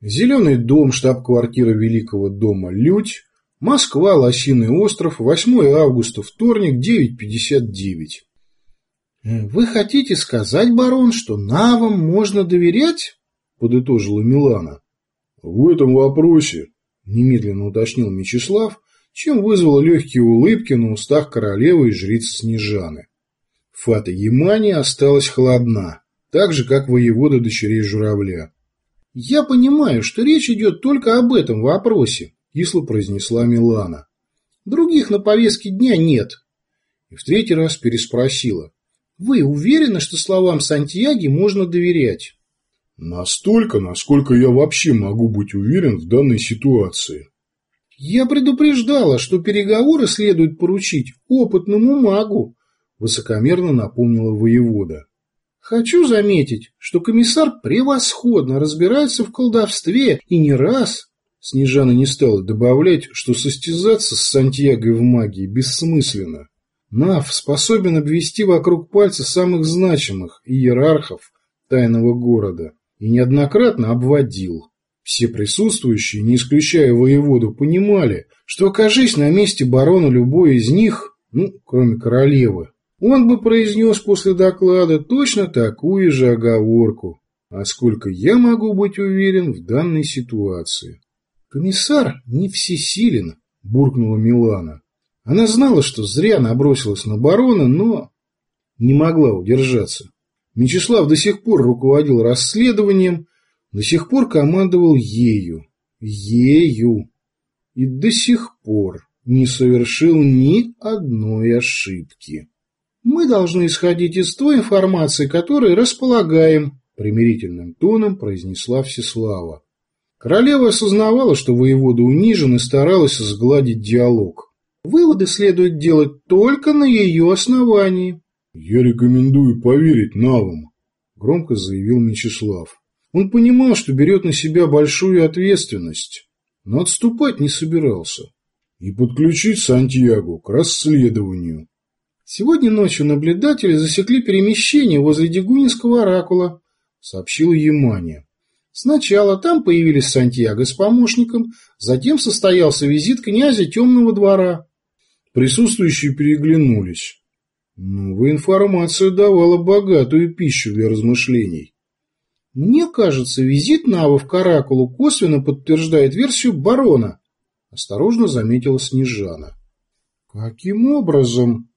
Зеленый дом, штаб-квартира Великого дома «Людь», Москва, Лосиный остров, 8 августа, вторник, 9.59. «Вы хотите сказать, барон, что навам можно доверять?» – подытожила Милана. «В этом вопросе», – немедленно уточнил Мечислав, чем вызвало легкие улыбки на устах королевы и жрицы Снежаны. Фата Ямани осталась холодна, так же, как воевода дочерей журавля. «Я понимаю, что речь идет только об этом вопросе», – кисло произнесла Милана. «Других на повестке дня нет». И в третий раз переспросила. «Вы уверены, что словам Сантьяги можно доверять?» «Настолько, насколько я вообще могу быть уверен в данной ситуации». «Я предупреждала, что переговоры следует поручить опытному магу», – высокомерно напомнила воевода. Хочу заметить, что комиссар превосходно разбирается в колдовстве и не раз. Снежана не стала добавлять, что состязаться с Сантьягой в магии бессмысленно. Нав способен обвести вокруг пальца самых значимых иерархов тайного города и неоднократно обводил. Все присутствующие, не исключая воеводу, понимали, что окажись на месте барона любой из них, ну, кроме королевы, он бы произнес после доклада точно такую же оговорку. А сколько я могу быть уверен в данной ситуации? Комиссар не всесилен, буркнула Милана. Она знала, что зря набросилась на барона, но не могла удержаться. Мечислав до сих пор руководил расследованием, до сих пор командовал ею. Ею. И до сих пор не совершил ни одной ошибки. Мы должны исходить из той информации, которой располагаем, примирительным тоном произнесла Всеслава. Королева осознавала, что воевода унижен и старалась сгладить диалог. Выводы следует делать только на ее основании. «Я рекомендую поверить навам», – громко заявил Мечислав. Он понимал, что берет на себя большую ответственность, но отступать не собирался. «И подключить Сантьяго к расследованию», Сегодня ночью наблюдатели засекли перемещение возле Дегунинского оракула, сообщила Ямания. Сначала там появились Сантьяго с помощником, затем состоялся визит князя Темного двора. Присутствующие переглянулись. Новая информация давала богатую пищу для размышлений. Мне кажется, визит Навов к Оракулу косвенно подтверждает версию барона, осторожно заметила Снежана. Каким образом?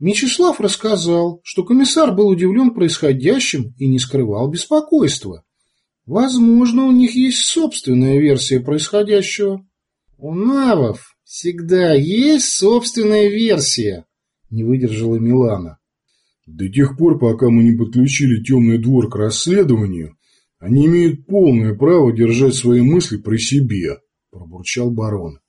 Мечислав рассказал, что комиссар был удивлен происходящим и не скрывал беспокойства. Возможно, у них есть собственная версия происходящего. У навов всегда есть собственная версия, не выдержала Милана. До тех пор, пока мы не подключили темный двор к расследованию, они имеют полное право держать свои мысли при себе, пробурчал барон.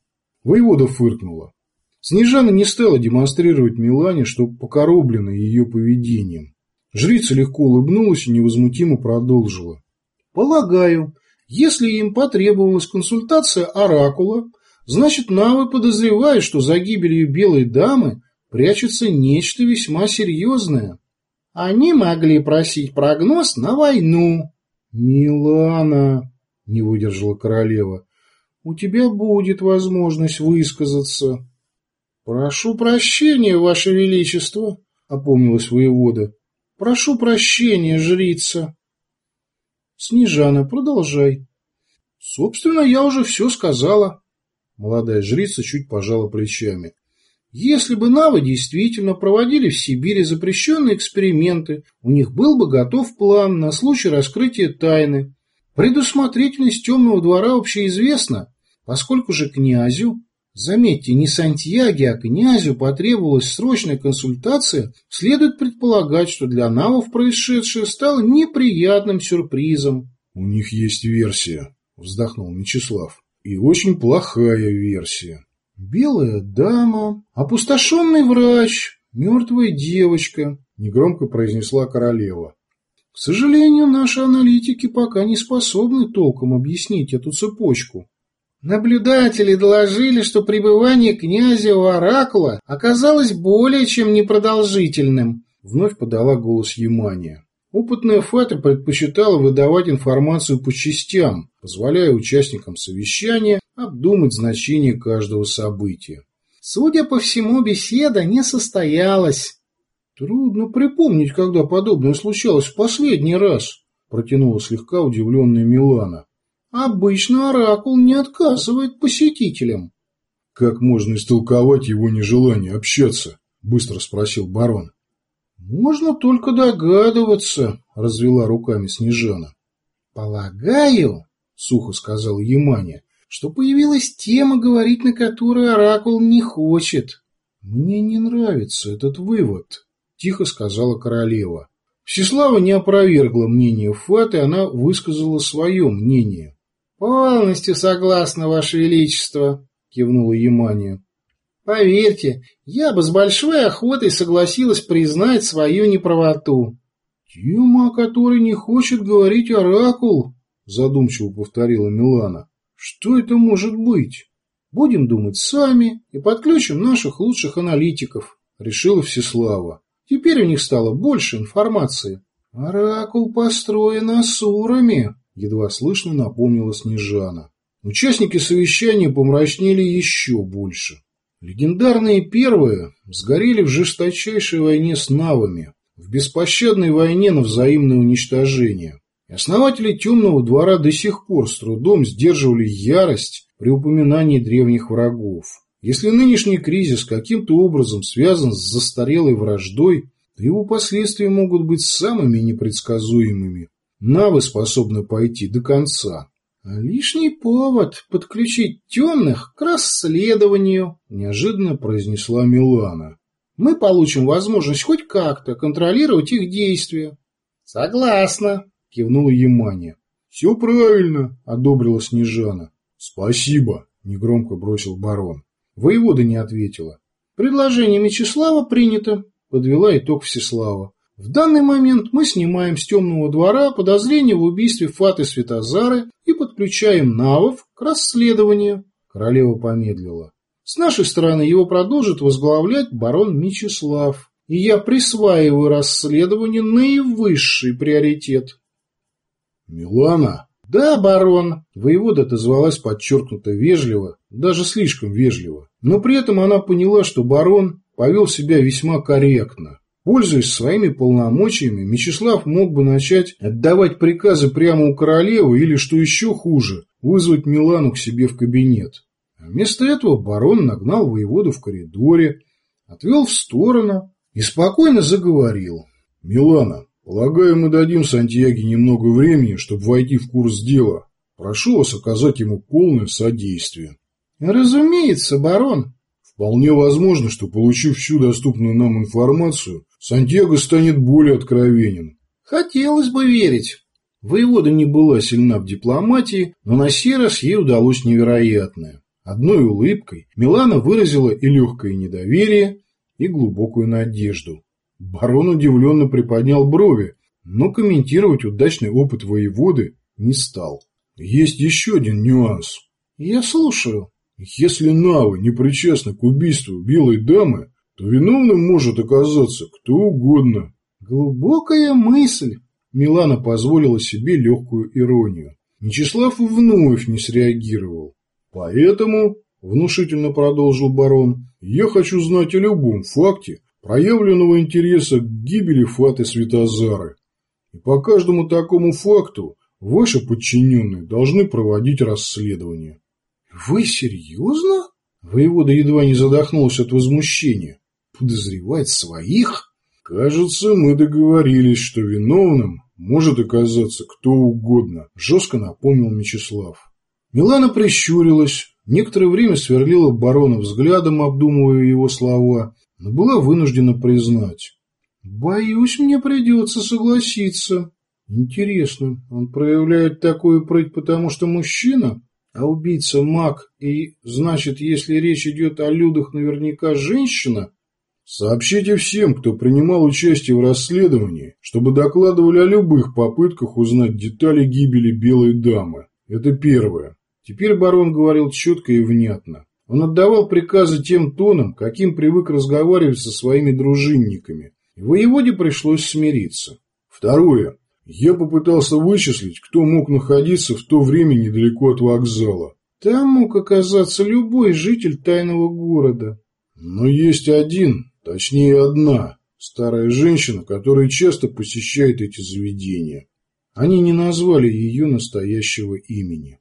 Воевода фыркнула. Снежана не стала демонстрировать Милане, что покороблена ее поведением. Жрица легко улыбнулась и невозмутимо продолжила. «Полагаю, если им потребовалась консультация оракула, значит, Навы подозревают, что за гибелью белой дамы прячется нечто весьма серьезное. Они могли просить прогноз на войну». «Милана», — не выдержала королева, — «у тебя будет возможность высказаться». «Прошу прощения, Ваше Величество», — опомнилась воевода. «Прошу прощения, жрица». «Снежана, продолжай». «Собственно, я уже все сказала». Молодая жрица чуть пожала плечами. Если бы Навы действительно проводили в Сибири запрещенные эксперименты, у них был бы готов план на случай раскрытия тайны. Предусмотрительность темного двора общеизвестна, поскольку же князю Заметьте, не Сантьяге, а князю потребовалась срочная консультация, следует предполагать, что для Навов происшедшее стало неприятным сюрпризом. — У них есть версия, — вздохнул Мечислав. — И очень плохая версия. «Белая дама, опустошенный врач, мертвая девочка», – негромко произнесла королева. «К сожалению, наши аналитики пока не способны толком объяснить эту цепочку. Наблюдатели доложили, что пребывание князя у Оракула оказалось более чем непродолжительным, вновь подала голос Ямания. Опытная Фата предпочитала выдавать информацию по частям, позволяя участникам совещания обдумать значение каждого события. Судя по всему, беседа не состоялась. Трудно припомнить, когда подобное случалось в последний раз, протянула слегка удивленная Милана. Обычно Оракул не отказывает посетителям. Как можно истолковать его нежелание общаться? Быстро спросил барон. Можно только догадываться, развела руками Снежана. Полагаю, сухо сказал Яманя, что появилась тема, говорить на которую Оракул не хочет. Мне не нравится этот вывод, тихо сказала королева. Всеслава не опровергла мнение Фаты, она высказала свое мнение. «Полностью согласна, Ваше Величество», — кивнула Ямания. «Поверьте, я бы с большой охотой согласилась признать свою неправоту». «Тема, о которой не хочет говорить Оракул», — задумчиво повторила Милана. «Что это может быть? Будем думать сами и подключим наших лучших аналитиков», — решила Всеслава. Теперь у них стало больше информации. «Оракул построен асурами», — едва слышно напомнила Снежана. Участники совещания помрачнели еще больше. Легендарные первые сгорели в жесточайшей войне с навами, в беспощадной войне на взаимное уничтожение. Основатели темного двора до сих пор с трудом сдерживали ярость при упоминании древних врагов. Если нынешний кризис каким-то образом связан с застарелой враждой, то его последствия могут быть самыми непредсказуемыми. Навы способны пойти до конца. Лишний повод подключить темных к расследованию, неожиданно произнесла Милана. Мы получим возможность хоть как-то контролировать их действия. Согласна, кивнула Ямания. Все правильно, одобрила Снежана. Спасибо, негромко бросил барон. Воевода не ответила. Предложение Мечислава принято, подвела итог Всеслава. В данный момент мы снимаем с темного двора подозрение в убийстве Фаты Светозары и подключаем Навов к расследованию. Королева помедлила. С нашей стороны его продолжит возглавлять барон Мечислав, и я присваиваю расследованию наивысший приоритет. Милана, «Да, барон!» Воевода отозвалась подчеркнуто вежливо, даже слишком вежливо. Но при этом она поняла, что барон повел себя весьма корректно. Пользуясь своими полномочиями, Мечислав мог бы начать отдавать приказы прямо у королевы или, что еще хуже, вызвать Милану к себе в кабинет. А вместо этого барон нагнал воеводу в коридоре, отвел в сторону и спокойно заговорил. «Милана, Полагаю, мы дадим Сантьяге немного времени, чтобы войти в курс дела. Прошу вас оказать ему полное содействие. Разумеется, барон. Вполне возможно, что, получив всю доступную нам информацию, Сантьяго станет более откровенен. Хотелось бы верить. Воевода не была сильна в дипломатии, но на сей раз ей удалось невероятное. Одной улыбкой Милана выразила и легкое недоверие, и глубокую надежду. Барон удивленно приподнял брови, но комментировать удачный опыт воеводы не стал. Есть еще один нюанс. Я слушаю. Если Навы не причастны к убийству белой дамы, то виновным может оказаться кто угодно. Глубокая мысль. Милана позволила себе легкую иронию. Мечислав вновь не среагировал. Поэтому, внушительно продолжил барон, я хочу знать о любом факте, проявленного интереса к гибели Фаты Светозары. И по каждому такому факту ваши подчиненные должны проводить расследование. Вы серьезно? Воевода едва не задохнулся от возмущения. Подозревать своих? Кажется, мы договорились, что виновным может оказаться кто угодно, жестко напомнил Мечислав. Милана прищурилась, некоторое время сверлила барона взглядом, обдумывая его слова, но была вынуждена признать. «Боюсь, мне придется согласиться. Интересно, он проявляет такую прыть, потому что мужчина, а убийца маг, и, значит, если речь идет о людях, наверняка женщина?» Сообщите всем, кто принимал участие в расследовании, чтобы докладывали о любых попытках узнать детали гибели Белой Дамы. Это первое. Теперь барон говорил четко и внятно. Он отдавал приказы тем тоном, каким привык разговаривать со своими дружинниками. Воеводе пришлось смириться. Второе. Я попытался вычислить, кто мог находиться в то время недалеко от вокзала. Там мог оказаться любой житель тайного города. Но есть один, точнее одна, старая женщина, которая часто посещает эти заведения. Они не назвали ее настоящего имени.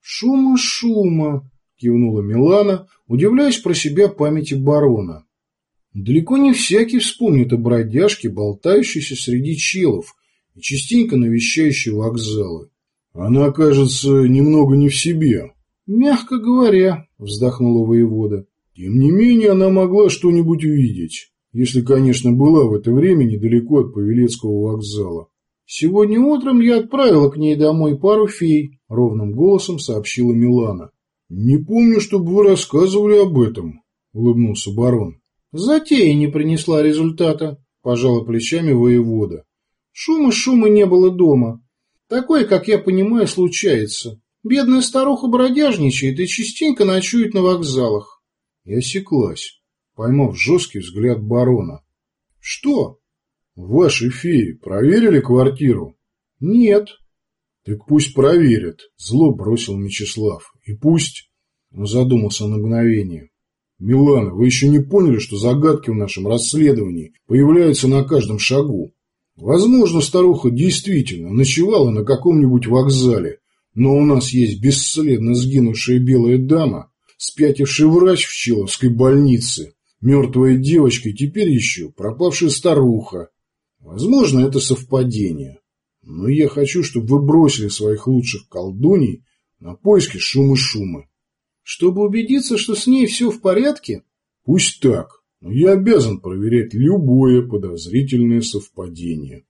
«Шума-шума!» – кивнула Милана, удивляясь про себя памяти барона. Далеко не всякий вспомнит о бродяжке, болтающейся среди челов и частенько навещающей вокзалы. Она, кажется, немного не в себе. Мягко говоря, вздохнула воевода. Тем не менее, она могла что-нибудь увидеть, если, конечно, была в это время недалеко от Павелецкого вокзала. Сегодня утром я отправила к ней домой пару фей, ровным голосом сообщила Милана. Не помню, чтобы вы рассказывали об этом, улыбнулся барон. Затея не принесла результата, пожала плечами воевода. Шума-шума не было дома. Такое, как я понимаю, случается. Бедная старуха бродяжничает и частенько ночует на вокзалах. И осеклась, поймав жесткий взгляд барона. Что? Ваши феи проверили квартиру? Нет. Так пусть проверят, зло бросил Мечислав. И пусть... Он задумался на мгновение. «Милана, вы еще не поняли, что загадки в нашем расследовании появляются на каждом шагу? Возможно, старуха действительно ночевала на каком-нибудь вокзале, но у нас есть бесследно сгинувшая белая дама, спятивший врач в Человской больнице, мертвая девочка и теперь еще пропавшая старуха. Возможно, это совпадение. Но я хочу, чтобы вы бросили своих лучших колдуней на поиски шума-шума. Чтобы убедиться, что с ней все в порядке? Пусть так, но я обязан проверять любое подозрительное совпадение.